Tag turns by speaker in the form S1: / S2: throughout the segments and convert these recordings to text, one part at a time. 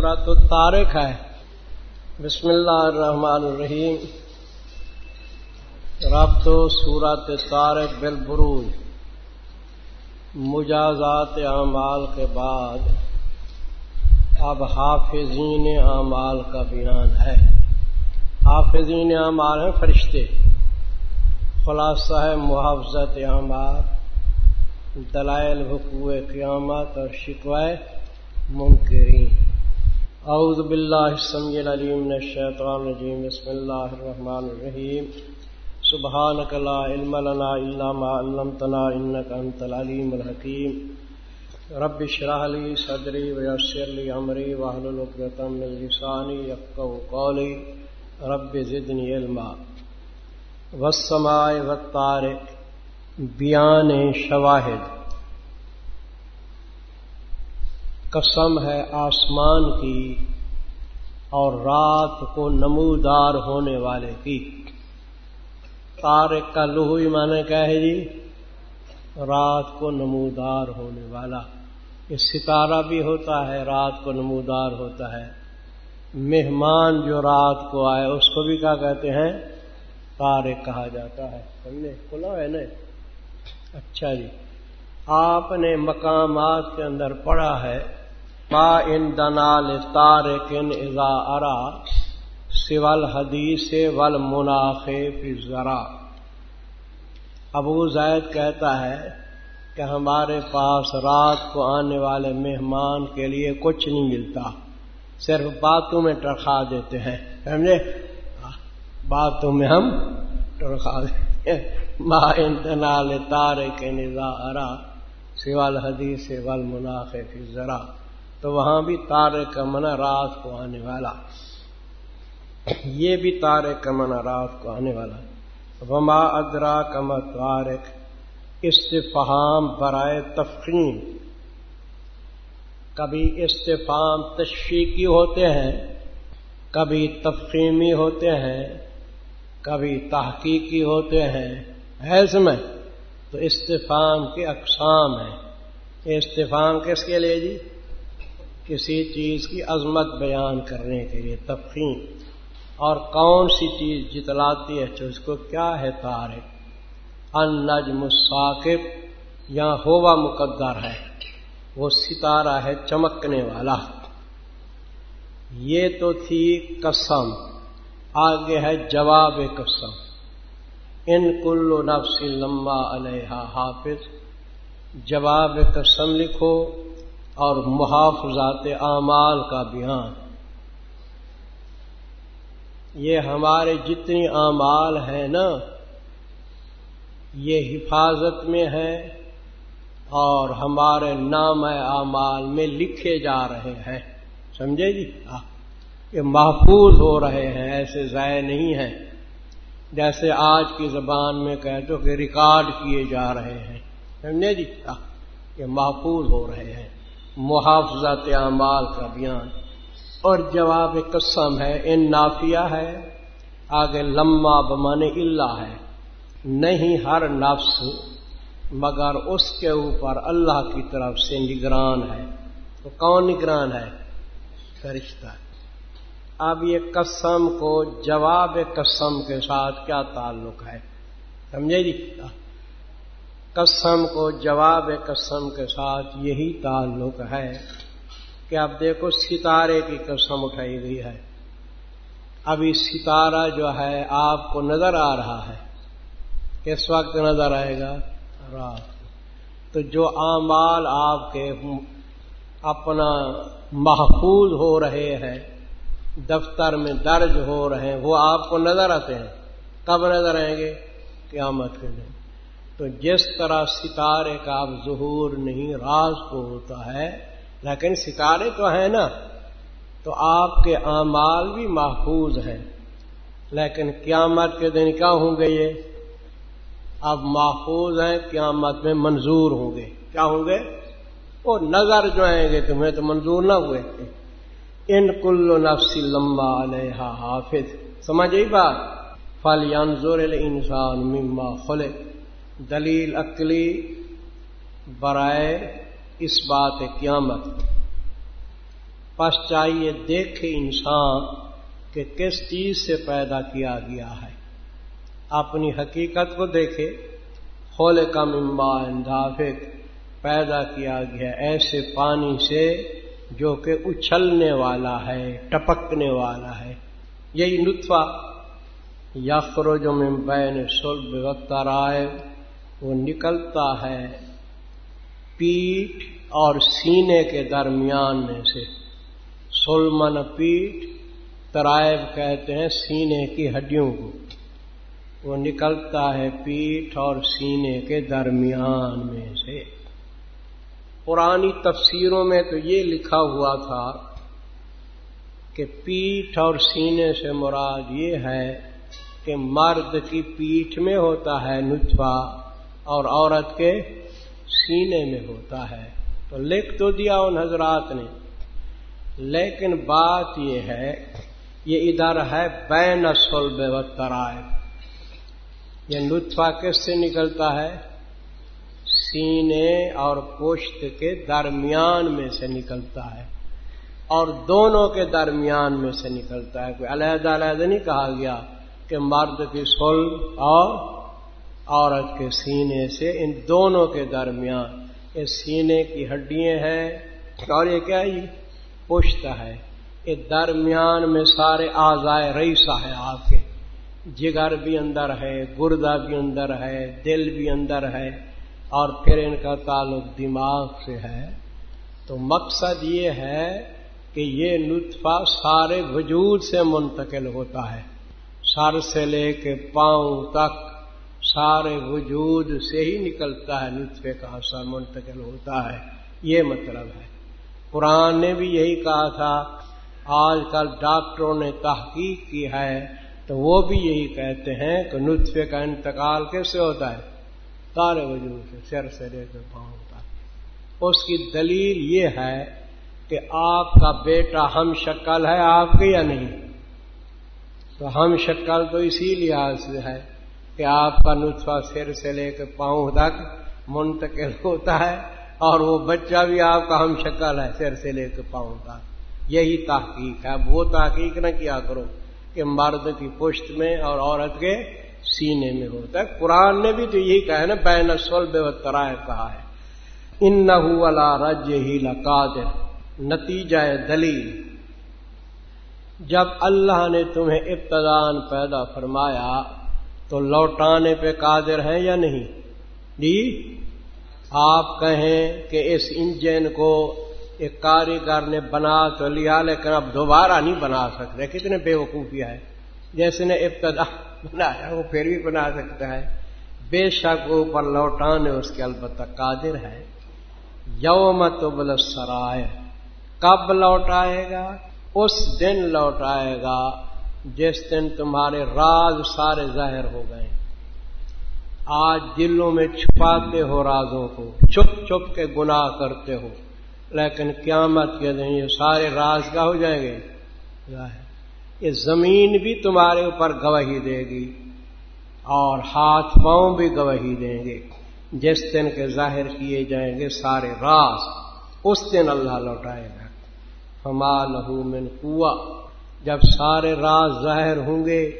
S1: سورت تارک ہے۔ بسم اللہ الرحمن الرحیم۔ رب تو سورت تارک بالبروج۔ مجازات اعمال کے بعد اب حافظین اعمال کا بیان ہے۔ حافظین اعمال ہیں فرشتے۔ خلاصہ ہے محافظت اعمال۔ دلائل حقوق قیامت اور شکوائے منکرین۔ اعوذ باللہ السمیع العلیم من الشیطان الرجیم، بسم اللہ الرحمن الرحیم۔ سبحانک لا علم لنا الا ما علمتنا انک انت العلیم الحکیم۔ رب اشرح لي صدری ويسر لي امری واحلل عقدۃ من لسانی يفقهوا قولی۔ رب زدنی علما۔ والسماء والطارق، بیان شواہد۔ قسم ہے آسمان کی اور رات کو نمودار ہونے والے کی۔ تارک کا لوہی مانے کیا ہے جی؟ رات کو نمودار ہونے والا۔ یہ ستارہ بھی ہوتا ہے، رات کو نمودار ہوتا ہے۔ مہمان جو رات کو آئے، اس کو بھی کیا کہتے ہیں؟ تارک کہا جاتا ہے۔ سمجھے کھلا ہے نا؟ اچھا جی۔ آپ نے مقامات کے اندر پڑھا ہے۔ ما ان دنال تار کن ازا ارا سول حدیث ول مناخب ذرا ابو زید کہتا ہے کہ ہمارے پاس رات کو آنے والے مہمان کے لیے کچھ نہیں ملتا، صرف باتوں میں ٹرخا دیتے ہیں۔ سمجھے؟ باتوں میں ہم ٹرخا دیتے ہیں۔ ما انتنال تارے کے نظا ارا سوال حدیث ول مناخ فی ذرا تو وہاں بھی تارے کا منع رات کو آنے والا۔ یہ بھی تارے کا منع رات کو آنے والا۔ وما ادرا کم تارک استفہام برائے تفقیم کبھی استفام تشفیقی ہوتے ہیں، کبھی تفقیمی ہوتے ہیں، کبھی تحقیقی ہوتے ہیں۔ ہے سمے تو استفام کے اقسام ہیں۔ استفام کس کے لیے جی؟ کسی چیز کی عظمت بیان کرنے کے لیے تفخیم اور کون سی چیز جتلاتی ہے تو اس کو کیا ہے تارے؟ ان نجم ثاقب یا ہوا مقدر ہے، وہ ستارہ ہے چمکنے والا۔ یہ تو تھی قسم، آگے ہے جواب قسم۔ ان کل نفس لمبا علیہ حافظ، جواب قسم لکھو۔ اور محافظات اعمال کا بیان۔ یہ ہمارے جتنی اعمال ہیں نا، یہ حفاظت میں ہے اور ہمارے نام اعمال میں لکھے جا رہے ہیں۔ سمجھے جی؟ یہ محفوظ ہو رہے ہیں، ایسے ضائع نہیں ہیں۔ جیسے آج کی زبان میں کہہ دو کہ ریکارڈ کیے جا رہے ہیں۔ سمجھے جی؟ یہ محفوظ ہو رہے ہیں۔ محافظت اعمال کا بیان۔ اور جواب قسم ہے، ان نافیہ ہے، آگے لمبا بمان اللہ ہے۔ نہیں ہر نفس، مگر اس کے اوپر اللہ کی طرف سے نگران ہے۔ تو کون نگران ہے؟ فرشتہ۔ اب یہ قسم کو جواب قسم کے ساتھ کیا تعلق ہے؟ سمجھے جی؟ قسم کو جواب قسم کے ساتھ یہی تعلق ہے کہ اب دیکھو ستارے کی قسم اٹھائی گئی ہے۔ ابھی ستارہ جو ہے آپ کو نظر آ رہا ہے۔ کس وقت نظر آئے گا؟ رات۔ تو جو اعمال آپ کے اپنا محفوظ ہو رہے ہیں، دفتر میں درج ہو رہے ہیں، وہ آپ کو نظر آتے ہیں۔ کب نظر آئیں گے؟ قیامت کے دن۔ تو جس طرح ستارے کا اب ظہور نہیں، راز کو ہوتا ہے، لیکن ستارے تو ہیں نا، تو آپ کے اعمال بھی محفوظ ہیں۔ لیکن قیامت کے دن کیا ہوں گے یہ؟ اب محفوظ ہیں، قیامت میں منظور ہوں گے۔ کیا ہوں گے؟ وہ نظر جو آئیں گے تمہیں تو منظور نہ ہوئے۔ ان کل نفس لمبا علیہ حافظ۔ سمجھ بات؟ فل انسان مما خلے دلیل عقلی برائے اس بات قیامت۔ پس چاہیے دیکھے انسان کہ کس چیز سے پیدا کیا گیا ہے۔ اپنی حقیقت کو دیکھے خول کا ممبا اندافق پیدا کیا گیا، ایسے پانی سے جو کہ اچھلنے والا ہے، ٹپکنے والا ہے۔ یہی نطفہ یافرو جو بین سلب وقت رائے وہ نکلتا ہے پیٹھ اور سینے کے درمیان میں سے۔ سلمن پیٹھ ترائب کہتے ہیں سینے کی ہڈیوں کو۔ وہ نکلتا ہے پیٹھ اور سینے کے درمیان میں سے۔ پرانی تفسیروں میں تو یہ لکھا ہوا تھا کہ پیٹھ اور سینے سے مراد یہ ہے کہ مرد کی پیٹھ میں ہوتا ہے نطفہ۔ اور عورت کے سینے میں ہوتا ہے۔ تو لکھ تو دیا ان حضرات نے۔ لیکن بات یہ ہے، یہ ادھر ہے بین سلب و یہ نطفہ کس سے نکلتا ہے؟ سینے اور پشت کے درمیان میں سے نکلتا ہے۔ اور دونوں کے درمیان میں سے نکلتا ہے۔ کوئی علیحدہ علیحدہ نہیں کہا گیا کہ مرد کی سل اور عورت کے سینے سے، ان دونوں کے درمیان یہ سینے کی ہڈیاں ہیں اور یہ کیا یہ پشت ہے۔ یہ درمیان میں سارے آزائے رئیسا ہے آپ کے۔ جگر بھی اندر ہے، گردہ بھی اندر ہے، دل بھی اندر ہے۔ اور پھر ان کا تعلق دماغ سے ہے۔ تو مقصد یہ ہے کہ یہ نطفہ سارے وجود سے منتقل ہوتا ہے۔ سر سے لے کے پاؤں تک سارے وجود سے ہی نکلتا ہے، نطفے کا اثر منتقل ہوتا ہے۔ یہ مطلب ہے۔ قرآن نے بھی یہی کہا تھا، آج کل ڈاکٹروں نے تحقیق کی ہے، تو وہ بھی یہی کہتے ہیں کہ نطفے کا انتقال کیسے ہوتا ہے؟ سارے وجود سے، سر سے لے کے پاؤں تک۔ اس کی دلیل یہ ہے کہ آپ کا بیٹا ہم شکل ہے، آپ کے یا نہیں؟ تو ہم شکل تو اسی لحاظ سے ہے۔ کہ آپ کا نطفہ سر سے لے کے پاؤں تک منتقل ہوتا ہے اور وہ بچہ بھی آپ کا ہم شکل ہے سر سے لے کے پاؤں تک۔ یہی تحقیق ہے۔ وہ تحقیق نہ کیا کرو کہ مرد کی پشت میں اور عورت کے سینے میں ہوتا ہے۔ قرآن نے بھی تو یہی کہا ہے نا، بین سول بے ترائے کہا ہے۔ ان نہ رج ہی لقادر۔ نتیجہ دلیل۔ جب اللہ نے تمہیں ابتدان پیدا فرمایا تو لوٹانے پہ قادر ہیں یا نہیں؟ جی آپ کہیں کہ اس انجن کو ایک کاریگر نے بنا تو لیا، لیکن اب دوبارہ نہیں بنا سکتے۔ کتنے بے وقوفی ہے جیسے نے ابتدا بنایا، وہ پھر بھی بنا سکتا ہے۔ بے شک اوپر لوٹانے اس کے البتہ قادر ہے۔ یوم تو بل سرائے کب لوٹائے گا؟ اس دن لوٹائے گا۔ جس دن تمہارے راز سارے ظاہر ہو گئے۔ آج دلوں میں چھپاتے ہو رازوں کو، چھپ چھپ کے گناہ کرتے ہو۔ لیکن قیامت کے دن یہ سارے راز کا ہو جائیں گے؟ یہ زمین بھی تمہارے اوپر گواہی دے گی اور ہاتھ پاؤں بھی گواہی دیں گے۔ جس دن کے ظاہر کیے جائیں گے سارے راز، اس دن اللہ لوٹائے گا۔ ہما لہو من کنواں جب سارے راز ظاہر ہوں گے،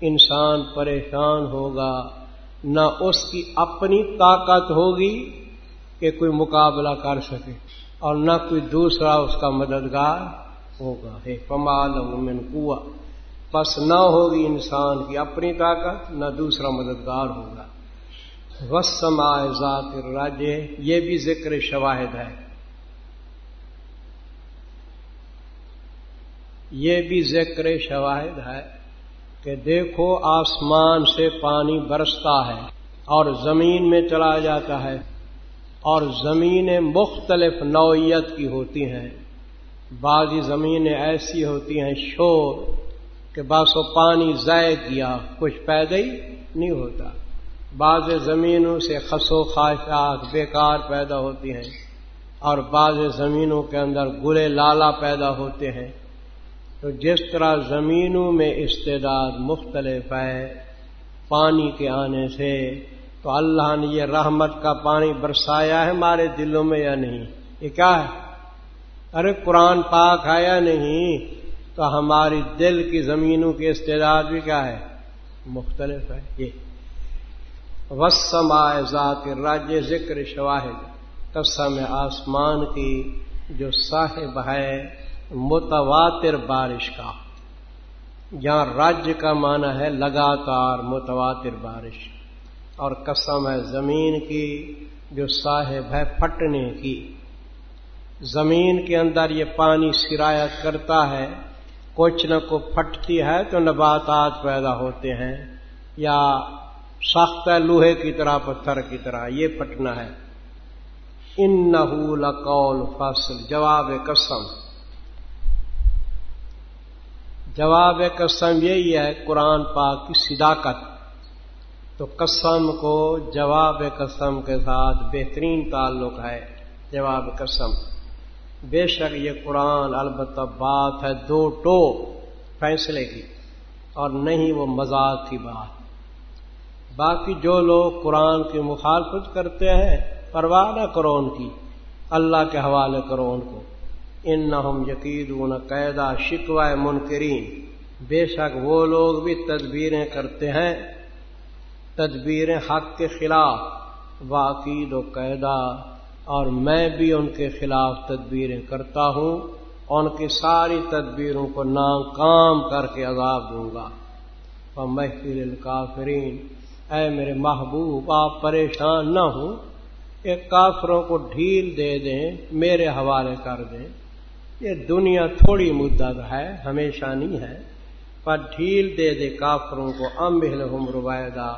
S1: انسان پریشان ہوگا۔ نہ اس کی اپنی طاقت ہوگی کہ کوئی مقابلہ کر سکے اور نہ کوئی دوسرا اس کا مددگار ہوگا۔ ہے پمال من کنواں پس نہ ہوگی انسان کی اپنی طاقت، نہ دوسرا مددگار ہوگا۔ وسما ذات راجے یہ بھی ذکر شواہد ہے۔ یہ بھی ذکر شواہد ہے کہ دیکھو آسمان سے پانی برستا ہے اور زمین میں چلا جاتا ہے اور زمینیں مختلف نوعیت کی ہوتی ہیں۔ بعضی زمینیں ایسی ہوتی ہیں شور کہ بس و پانی ضائع کیا، کچھ پیدا ہی نہیں ہوتا۔ بعض زمینوں سے خسو خواہشات بیکار پیدا ہوتی ہیں اور بعض زمینوں کے اندر گلے لالا پیدا ہوتے ہیں۔ تو جس طرح زمینوں میں استعداد مختلف ہے، پانی کے آنے سے، تو اللہ نے یہ رحمت کا پانی برسایا ہے ہمارے دلوں میں یا نہیں؟ یہ کیا ہے؟ ارے قرآن پاک آیا نہیں؟ تو ہماری دل کی زمینوں کی استعداد بھی کیا ہے؟ مختلف ہے۔ یہ۔ وسم ذات راج ذکر شواہد، قسم آسمان کی جو صاحب ہے متواتر بارش کا۔ جہاں راج کا معنی ہے لگاتار متواتر بارش۔ اور قسم ہے زمین کی جو صاحب ہے پھٹنے کی۔ زمین کے اندر یہ پانی سرایت کرتا ہے، کچھ نہ کو پھٹتی ہے تو نباتات پیدا ہوتے ہیں، یا سخت ہے لوہے کی طرح، پتھر کی طرح، یہ پھٹنا ہے۔ ان نحول قول فصل جواب قسم۔ جواب قسم یہی ہے، قرآن پاک کی صداقت۔ تو قسم کو جواب قسم کے ساتھ بہترین تعلق ہے۔ جواب قسم۔ بے شک یہ قرآن البتہ بات ہے دو ٹو فیصلے کی اور نہیں وہ مزاق کی بات۔ باقی جو لوگ قرآن کی مخالفت کرتے ہیں، پرواہ نہ کرو ان کی۔ اللہ کے حوالے کرو ان کو۔ ان نہ ہم یقید نہ قیدا شکوائے منکرین۔ بے شک وہ لوگ بھی تدبیریں کرتے ہیں، تدبیریں حق کے خلاف۔ واقید و قیدا اور میں بھی ان کے خلاف تدبیریں کرتا ہوں، ان کی ساری تدبیروں کو ناکام کر کے عذاب دوں گا۔ محفل الکافرین اے میرے محبوب، آپ پریشان نہ ہوں۔ ایک کافروں کو ڈھیل دے دیں، میرے حوالے کر دیں۔ یہ دنیا تھوڑی مدت ہے، ہمیشہ نہیں ہے، پر ڈھیل دے دے کافروں کو امبل ہم روایدہ،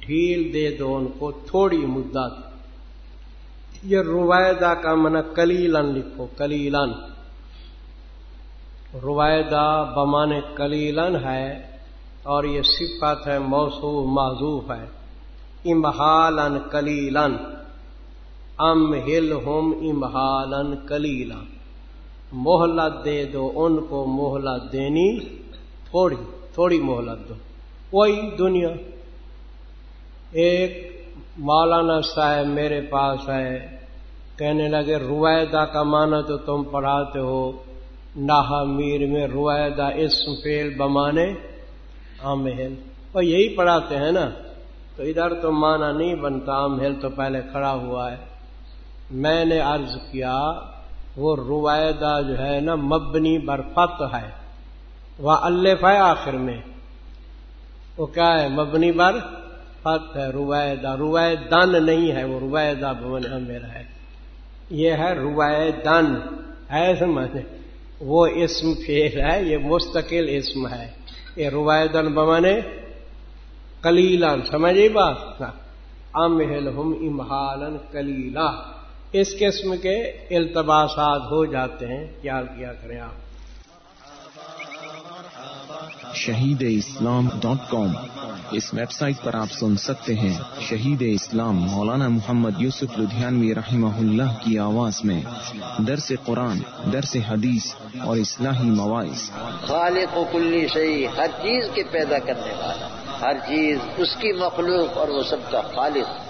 S1: ڈھیل دے دو ان کو تھوڑی مدت۔ یہ روایدہ کا من کلیلن لکھو کلیلن روایدہ بمان کلیلن ہے اور یہ صفت ہے موسو معذوف ہے۔ امہالن کلیلن ام ہل ہوم امہالن کلیلن محلت دے دو، ان کو محلت دینی تھوڑی تھوڑی محلت دو۔ وہی دنیا۔ ایک مولانا صاحب میرے پاس ہے، کہنے لگے روایدہ کا معنی تو تم پڑھاتے ہو۔ ناہا میر میں روایدہ اسم فیل بمانے عام ہل۔ اور یہی پڑھاتے ہیں نا۔ تو ادھر تو معنی نہیں بنتا، عام ہل تو پہلے کھڑا ہوا ہے۔ میں نے عرض کیا وہ روایدہ جو ہے نا مبنی برفت ہے۔ وہ الف ہے آخر میں۔ وہ کیا ہے؟ مبنی بر فت ہے، روایدہ۔ روایدن نہیں ہے، وہ روایدہ بھون ہاں میرا ہے۔ یہ ہے روایدن ہے سمجھ وہ اسم فیل ہے، یہ مستقل اسم ہے۔ یہ روایدن بمانے کلیلن سمجھے بات؟ ہاں۔ ام ہم امہالن کلیلہ اس قسم کے التباسات ہو جاتے ہیں کیا کیا کریں آپ۔
S2: Shaheed Islam dot com. اس ویب سائٹ پر آپ سن سکتے ہیں شہید اسلام مولانا محمد یوسف لدھیانوی رحمہ اللہ کی آواز میں۔ درس قرآن درس حدیث اور اصلاحی مواعث
S3: خالق و کلی صحیح ہر چیز کے پیدا کرنے والا۔ ہر چیز اس کی مخلوق اور وہ سب کا خالق۔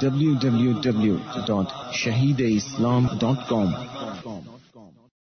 S2: ڈبلو